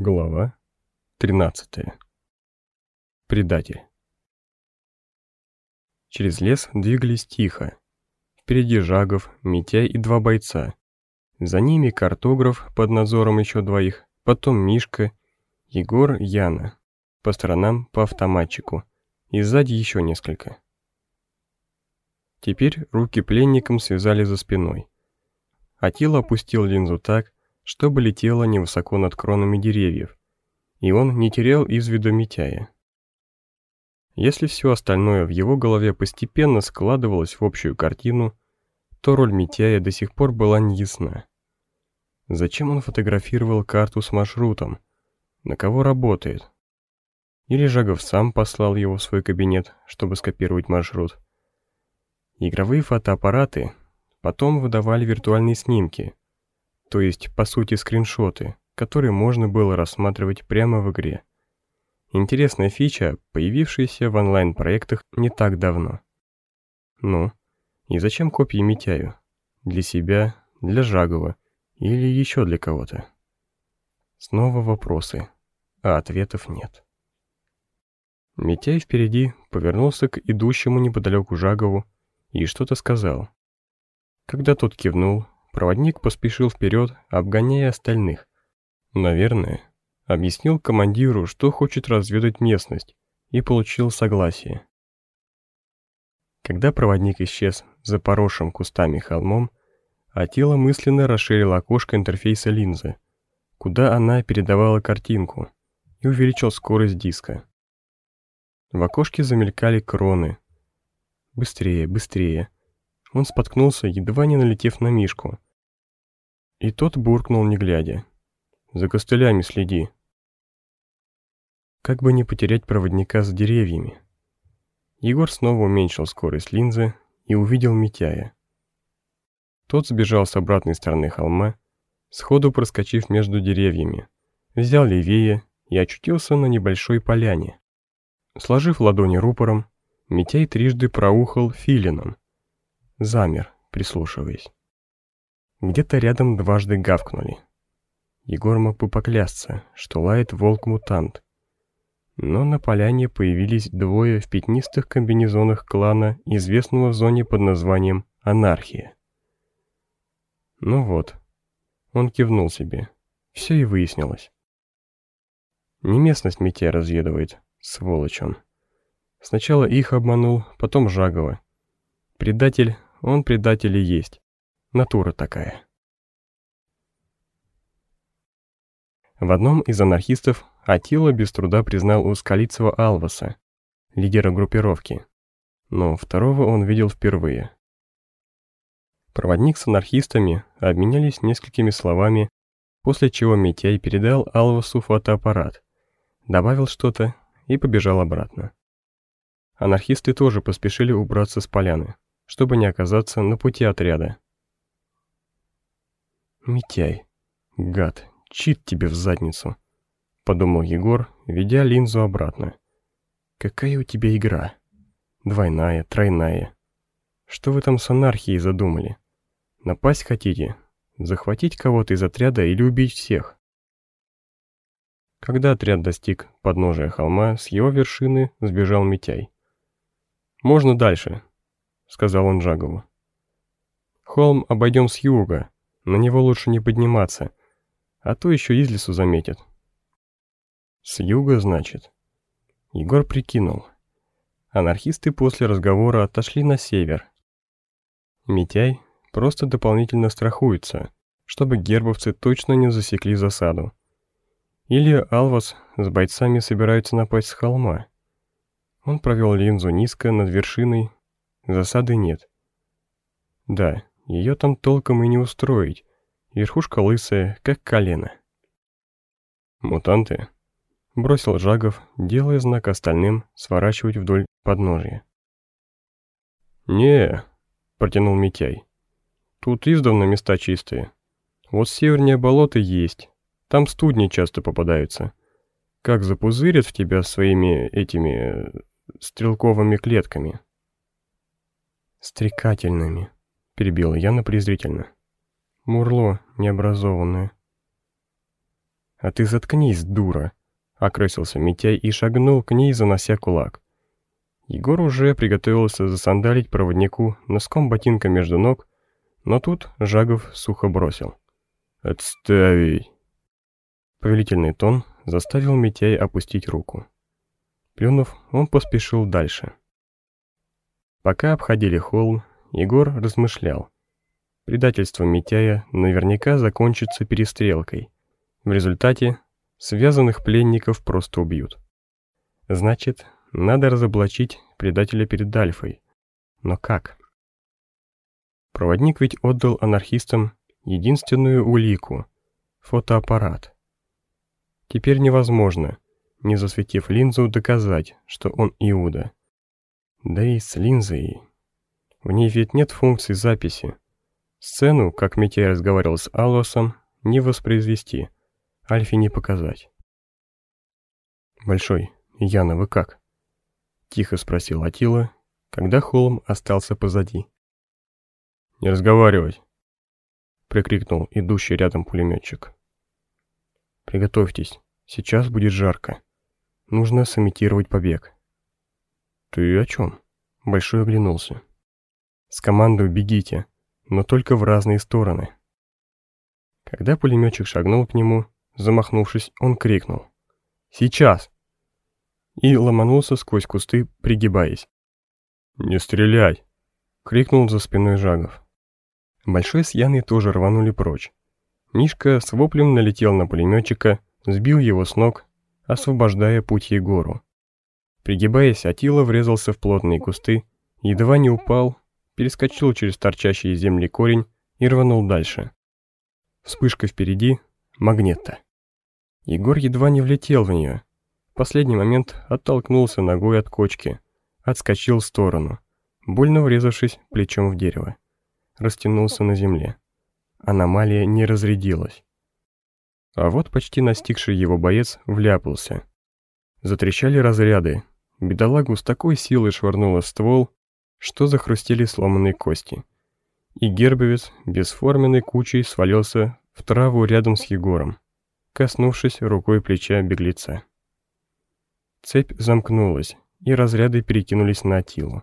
Глава 13. Предатель. Через лес двигались тихо. Впереди Жагов, Митяй и два бойца. За ними картограф под надзором еще двоих, потом Мишка, Егор, Яна. По сторонам по автоматчику. И сзади еще несколько. Теперь руки пленникам связали за спиной. Атила опустил линзу так, чтобы летело невысоко над кронами деревьев, и он не терял из виду Митяя. Если все остальное в его голове постепенно складывалось в общую картину, то роль Митяя до сих пор была неясна. Зачем он фотографировал карту с маршрутом? На кого работает? Или Жагов сам послал его в свой кабинет, чтобы скопировать маршрут? Игровые фотоаппараты потом выдавали виртуальные снимки, то есть, по сути, скриншоты, которые можно было рассматривать прямо в игре. Интересная фича, появившаяся в онлайн-проектах не так давно. Ну, и зачем копии Митяю? Для себя, для Жагова или еще для кого-то? Снова вопросы, а ответов нет. Митяй впереди повернулся к идущему неподалеку Жагову и что-то сказал. Когда тот кивнул, Проводник поспешил вперед, обгоняя остальных. Наверное, объяснил командиру, что хочет разведать местность, и получил согласие. Когда проводник исчез за поросшим кустами холмом, Атила мысленно расширил окошко интерфейса линзы, куда она передавала картинку, и увеличил скорость диска. В окошке замелькали кроны. Быстрее, быстрее. Он споткнулся, едва не налетев на Мишку, и тот буркнул, не глядя. «За костылями следи». Как бы не потерять проводника за деревьями. Егор снова уменьшил скорость линзы и увидел Митяя. Тот сбежал с обратной стороны холма, сходу проскочив между деревьями, взял левее и очутился на небольшой поляне. Сложив ладони рупором, Митяй трижды проухал филином. Замер, прислушиваясь. Где-то рядом дважды гавкнули. Егор мог бы поклясться, что лает волк-мутант. Но на поляне появились двое в пятнистых комбинезонах клана, известного в зоне под названием «Анархия». Ну вот, он кивнул себе. Все и выяснилось. Не местность Митя разведывает, сволочь он. Сначала их обманул, потом Жагова. Предатель, он предатель и есть. Натура такая. В одном из анархистов Атила без труда признал у Скалицева Алваса, лидера группировки, но второго он видел впервые. Проводник с анархистами обменялись несколькими словами, после чего Митяй передал Алвасу фотоаппарат, добавил что-то и побежал обратно. Анархисты тоже поспешили убраться с поляны, чтобы не оказаться на пути отряда. «Митяй, гад, чит тебе в задницу», — подумал Егор, ведя линзу обратно. «Какая у тебя игра? Двойная, тройная. Что вы там с анархией задумали? Напасть хотите? Захватить кого-то из отряда или убить всех?» Когда отряд достиг подножия холма, с его вершины сбежал Митяй. «Можно дальше», — сказал он Жагову. «Холм обойдем с юга, на него лучше не подниматься, а то еще из лесу заметят. С юга, значит. Егор прикинул. Анархисты после разговора отошли на север. Митяй просто дополнительно страхуется, чтобы гербовцы точно не засекли засаду. Или Алвас с бойцами собираются напасть с холма. Он провел линзу низко над вершиной, засады нет. Да, ее там толком и не устроить. Верхушка лысая, как колено. «Мутанты?» — бросил Жагов, делая знак остальным сворачивать вдоль подножия. «Не», — протянул Митяй. «Тут издавна места чистые. Вот севернее болото есть, там студни часто попадаются. Как запузырят в тебя своими этими э, стрелковыми клетками». «Стрекательными», перебила Яна презрительно. Мурло необразованное. «А ты заткнись, дура!» — окрысился Митяй и шагнул к ней, занося кулак. Егор уже приготовился засандалить проводнику носком ботинка между ног, но тут Жагов сухо бросил. «Отставить!» Повелительный тон заставил Митяй опустить руку. Плюнув, он поспешил дальше. Пока обходили холм, Егор размышлял. Предательство Митяя наверняка закончится перестрелкой. В результате связанных пленников просто убьют. Значит, надо разоблачить предателя перед Альфой. Но как? Проводник ведь отдал анархистам единственную улику — фотоаппарат. Теперь невозможно, не засветив линзу, доказать, что он Иуда. Да и с линзой... В ней ведь нет функции записи. Сцену, как Митяй разговаривал с Алосом, не воспроизвести, Альфе не показать. «Большой, Яна, вы как?» Тихо спросил Атила, когда холм остался позади. «Не разговаривать!» Прикрикнул идущий рядом пулеметчик. «Приготовьтесь, сейчас будет жарко. Нужно сымитировать побег». «Ты о чем?» Большой оглянулся. «С командой бегите, но только в разные стороны». Когда пулеметчик шагнул к нему, замахнувшись, он крикнул. «Сейчас!» И ломанулся сквозь кусты, пригибаясь. «Не стрелять!» — крикнул за спиной Жагов. Большой с Яной тоже рванули прочь. Мишка с воплем налетел на пулеметчика, сбил его с ног, освобождая путь Егору. Пригибаясь, Атила врезался в плотные кусты, едва не упал, перескочил через торчащий из земли корень и рванул дальше. Вспышка впереди — магнета. Егор едва не влетел в нее. В последний момент оттолкнулся ногой от кочки, отскочил в сторону, больно врезавшись плечом в дерево. Растянулся на земле. Аномалия не разрядилась. А вот почти настигший его боец вляпался. Затрещали разряды. Бедолагу с такой силой швырнуло ствол, что захрустели сломанные кости. И гербовец бесформенной кучей свалился в траву рядом с Егором, коснувшись рукой плеча беглеца. Цепь замкнулась, и разряды перекинулись на Атилу.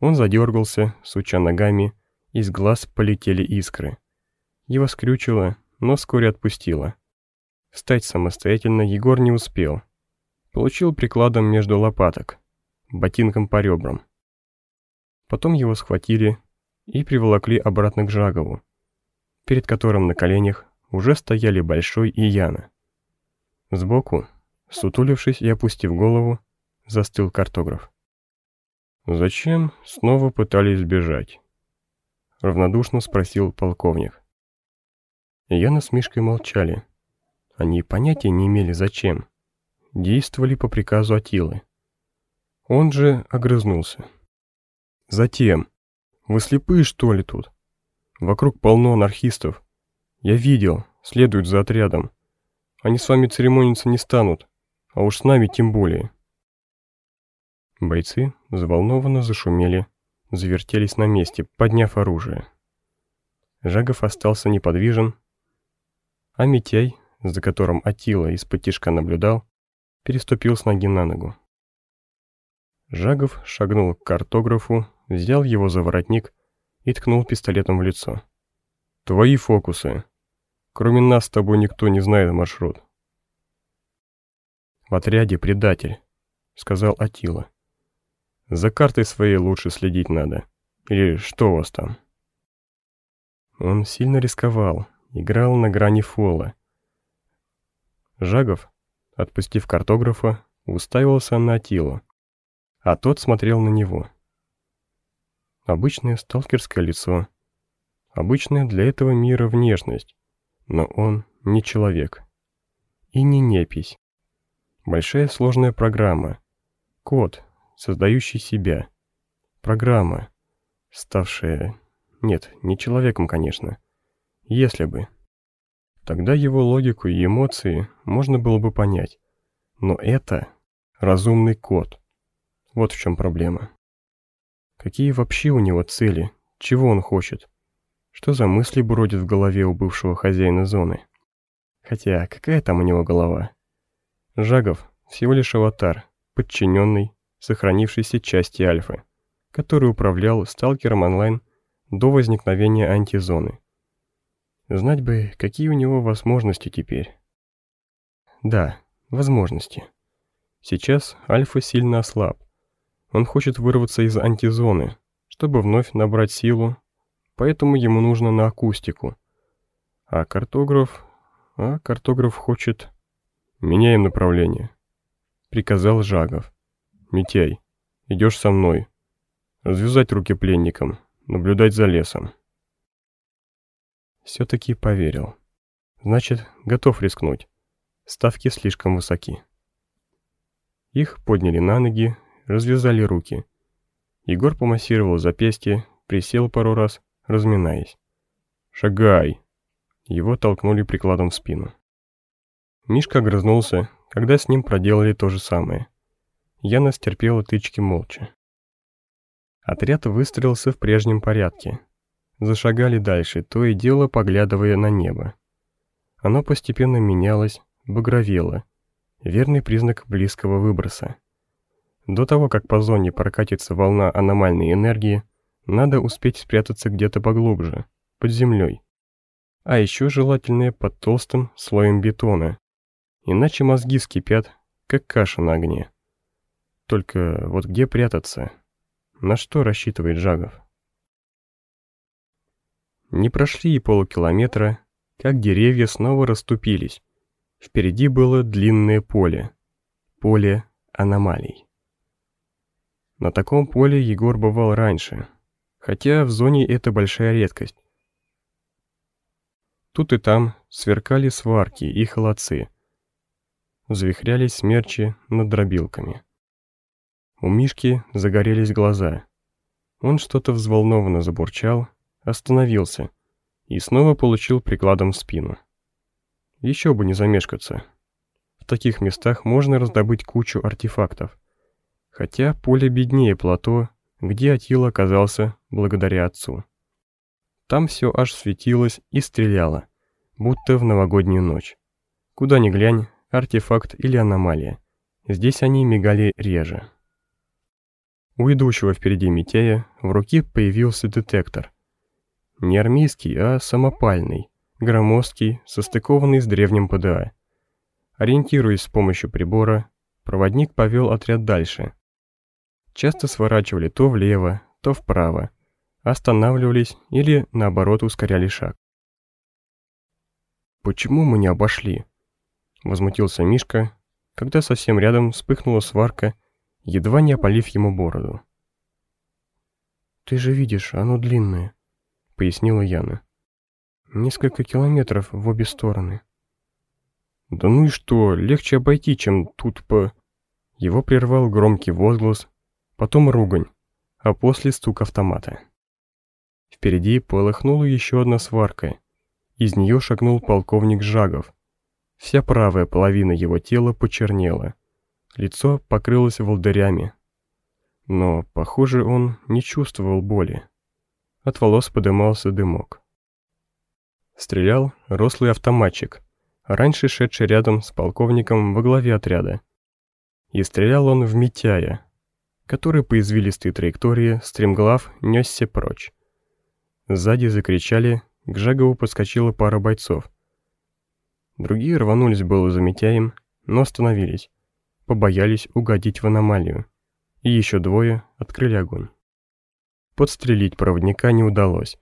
Он задергался, суча ногами, из глаз полетели искры. Его скрючило, но вскоре отпустило. Встать самостоятельно Егор не успел. Получил прикладом между лопаток, ботинком по ребрам. Потом его схватили и приволокли обратно к Жагову, перед которым на коленях уже стояли Большой и Яна. Сбоку, сутулившись и опустив голову, застыл картограф. «Зачем снова пытались сбежать?» Равнодушно спросил полковник. Яна с Мишкой молчали. Они понятия не имели зачем. Действовали по приказу Атилы. Он же огрызнулся. «Затем. Вы слепые, что ли, тут? Вокруг полно анархистов. Я видел, следуют за отрядом. Они с вами церемониться не станут, а уж с нами тем более». Бойцы взволнованно зашумели, завертелись на месте, подняв оружие. Жагов остался неподвижен, а Митяй, за которым Атила из-под наблюдал, переступил с ноги на ногу. Жагов шагнул к картографу, взял его за воротник и ткнул пистолетом в лицо. «Твои фокусы. Кроме нас с тобой никто не знает маршрут». «В отряде предатель», — сказал Атила. «За картой своей лучше следить надо. Или что у вас там?» Он сильно рисковал, играл на грани фола. Жагов, отпустив картографа, уставился на Атилу, а тот смотрел на него. Обычное сталкерское лицо, обычная для этого мира внешность, но он не человек. И не непись. Большая сложная программа. Код, создающий себя. Программа, ставшая... Нет, не человеком, конечно. Если бы. Тогда его логику и эмоции можно было бы понять. Но это разумный код. Вот в чем проблема. Какие вообще у него цели? Чего он хочет? Что за мысли бродят в голове у бывшего хозяина зоны? Хотя, какая там у него голова? Жагов всего лишь аватар, подчиненный сохранившейся части Альфы, который управлял сталкером онлайн до возникновения антизоны. Знать бы, какие у него возможности теперь. Да, возможности. Сейчас Альфа сильно ослаб. Он хочет вырваться из антизоны, чтобы вновь набрать силу, поэтому ему нужно на акустику. А картограф... А картограф хочет... «Меняем направление», — приказал Жагов. «Митяй, идешь со мной. Развязать руки пленникам, наблюдать за лесом». Все-таки поверил. Значит, готов рискнуть. Ставки слишком высоки. Их подняли на ноги, развязали руки. Егор помассировал запястье, присел пару раз, разминаясь. «Шагай!» Его толкнули прикладом в спину. Мишка огрызнулся, когда с ним проделали то же самое. Яна стерпела тычки молча. Отряд выстроился в прежнем порядке. Зашагали дальше, то и дело поглядывая на небо. Оно постепенно менялось, багровело. Верный признак близкого выброса. До того, как по зоне прокатится волна аномальной энергии, надо успеть спрятаться где-то поглубже, под землей. А еще желательно под толстым слоем бетона, Иначе мозги вскипят, как каша на огне. Только вот где прятаться? На что рассчитывает Жагов? Не прошли и полукилометра, как деревья снова расступились. Впереди было длинное поле. Поле аномалий. На таком поле Егор бывал раньше, хотя в зоне это большая редкость. Тут и там сверкали сварки и холодцы, Завихрялись смерчи над дробилками. У Мишки загорелись глаза. Он что-то взволнованно забурчал, остановился и снова получил прикладом в спину. Еще бы не замешкаться. В таких местах можно раздобыть кучу артефактов. Хотя поле беднее плато, где Атил оказался благодаря отцу. Там все аж светилось и стреляло, будто в новогоднюю ночь. Куда ни глянь, артефакт или аномалия. Здесь они мигали реже. У идущего впереди Митяя в руке появился детектор. Не армейский, а самопальный, громоздкий, состыкованный с древним ПДА. Ориентируясь с помощью прибора, проводник повел отряд дальше. Часто сворачивали то влево, то вправо, останавливались или, наоборот, ускоряли шаг. «Почему мы не обошли?» Возмутился Мишка, когда совсем рядом вспыхнула сварка, едва не опалив ему бороду. «Ты же видишь, оно длинное», — пояснила Яна. «Несколько километров в обе стороны». «Да ну и что, легче обойти, чем тут по...» Его прервал громкий возглас, потом ругань, а после стук автомата. Впереди полыхнула еще одна сварка. Из нее шагнул полковник Жагов, Вся правая половина его тела почернела. Лицо покрылось волдырями. Но, похоже, он не чувствовал боли. От волос подымался дымок. Стрелял рослый автоматчик, раньше шедший рядом с полковником во главе отряда. И стрелял он в Митяя, который по извилистой траектории стремглав несся прочь. Сзади закричали, к Жагову подскочила пара бойцов. Другие рванулись было за Митяем, но остановились. Побоялись угодить в аномалию. И еще двое открыли огонь. Подстрелить проводника не удалось.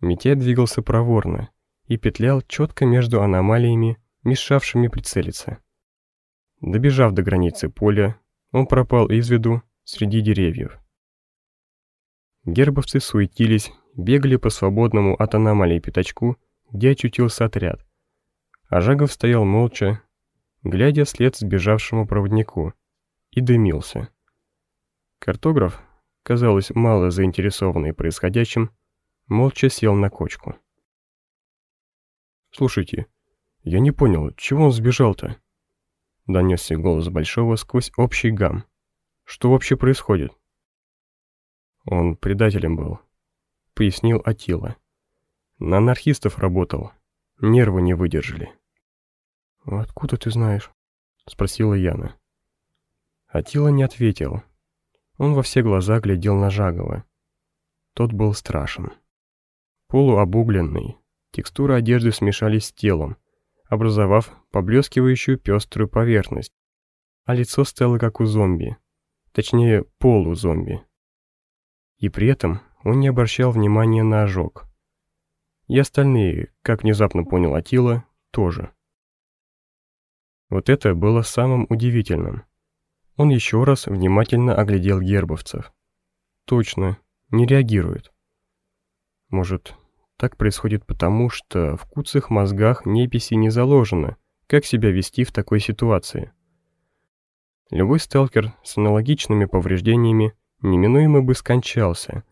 Митяй двигался проворно и петлял четко между аномалиями, мешавшими прицелиться. Добежав до границы поля, он пропал из виду среди деревьев. Гербовцы суетились, бегали по свободному от аномалии пятачку, где очутился отряд, Ажагов стоял молча, глядя вслед сбежавшему проводнику, и дымился. Картограф, казалось, мало заинтересованный происходящим, молча сел на кочку. «Слушайте, я не понял, чего он сбежал-то?» Донесся голос Большого сквозь общий гам. «Что вообще происходит?» «Он предателем был», — пояснил Атила. «На анархистов работал, нервы не выдержали. «Откуда ты знаешь?» — спросила Яна. Атила не ответил. Он во все глаза глядел на Жагова. Тот был страшен. Полуобугленный, текстуры одежды смешались с телом, образовав поблескивающую пеструю поверхность, а лицо стало как у зомби, точнее полузомби. И при этом он не обращал внимания на ожог. И остальные, как внезапно понял Атила, тоже. Вот это было самым удивительным. Он еще раз внимательно оглядел гербовцев. Точно, не реагирует. Может, так происходит потому, что в куцых мозгах неписи не заложено, как себя вести в такой ситуации. Любой сталкер с аналогичными повреждениями неминуемо бы скончался,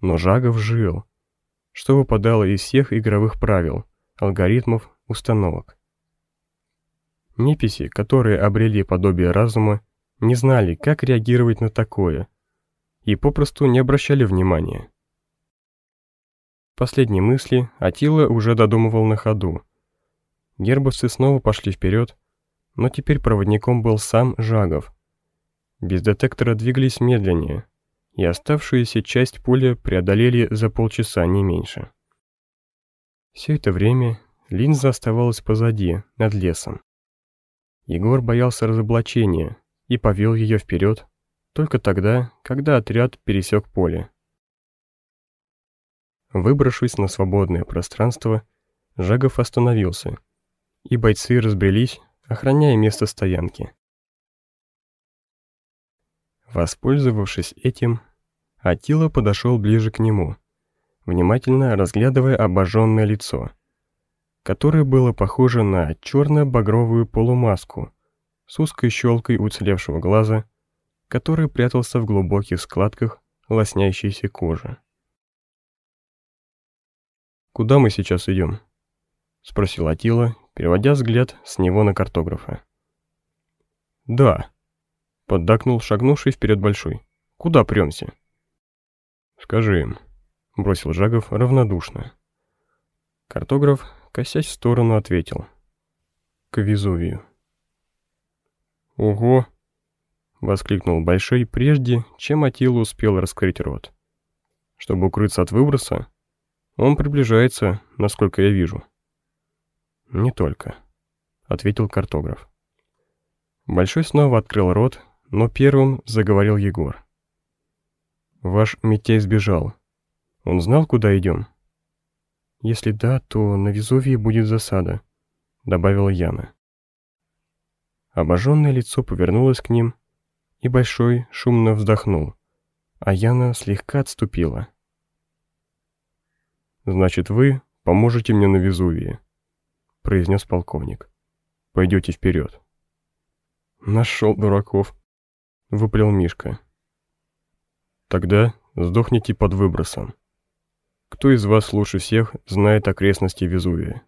но Жагов жил, что выпадало из всех игровых правил, алгоритмов, установок. Неписи, которые обрели подобие разума, не знали, как реагировать на такое, и попросту не обращали внимания. Последние мысли Атила уже додумывал на ходу. Гербовцы снова пошли вперед, но теперь проводником был сам Жагов. Без детектора двигались медленнее, и оставшуюся часть пули преодолели за полчаса не меньше. Все это время линза оставалась позади, над лесом. Егор боялся разоблачения и повел ее вперед только тогда, когда отряд пересек поле. Выбравшись на свободное пространство, Жагов остановился, и бойцы разбрелись, охраняя место стоянки. Воспользовавшись этим, Атила подошел ближе к нему, внимательно разглядывая обожженное лицо, которое было похоже на черно-багровую полумаску с узкой щелкой уцелевшего глаза, который прятался в глубоких складках лоснящейся кожи. «Куда мы сейчас идем?» — спросил Атила, переводя взгляд с него на картографа. «Да», — поддакнул шагнувший вперед Большой. «Куда премся?» «Скажи им», — бросил Жагов равнодушно. Картограф, косясь в сторону, ответил. «К Везувию». «Ого!» — воскликнул Большой прежде, чем Атила успел раскрыть рот. «Чтобы укрыться от выброса, он приближается, насколько я вижу». «Не только», — ответил картограф. Большой снова открыл рот, но первым заговорил Егор. «Ваш Митяй сбежал. Он знал, куда идем?» «Если да, то на Везувии будет засада», — добавила Яна. Обожженное лицо повернулось к ним, и Большой шумно вздохнул, а Яна слегка отступила. «Значит, вы поможете мне на Везувии», — произнес полковник. «Пойдете вперед». «Нашел дураков», — выплел Мишка. «Тогда сдохните под выбросом. Кто из вас лучше всех знает окрестности Везувия?»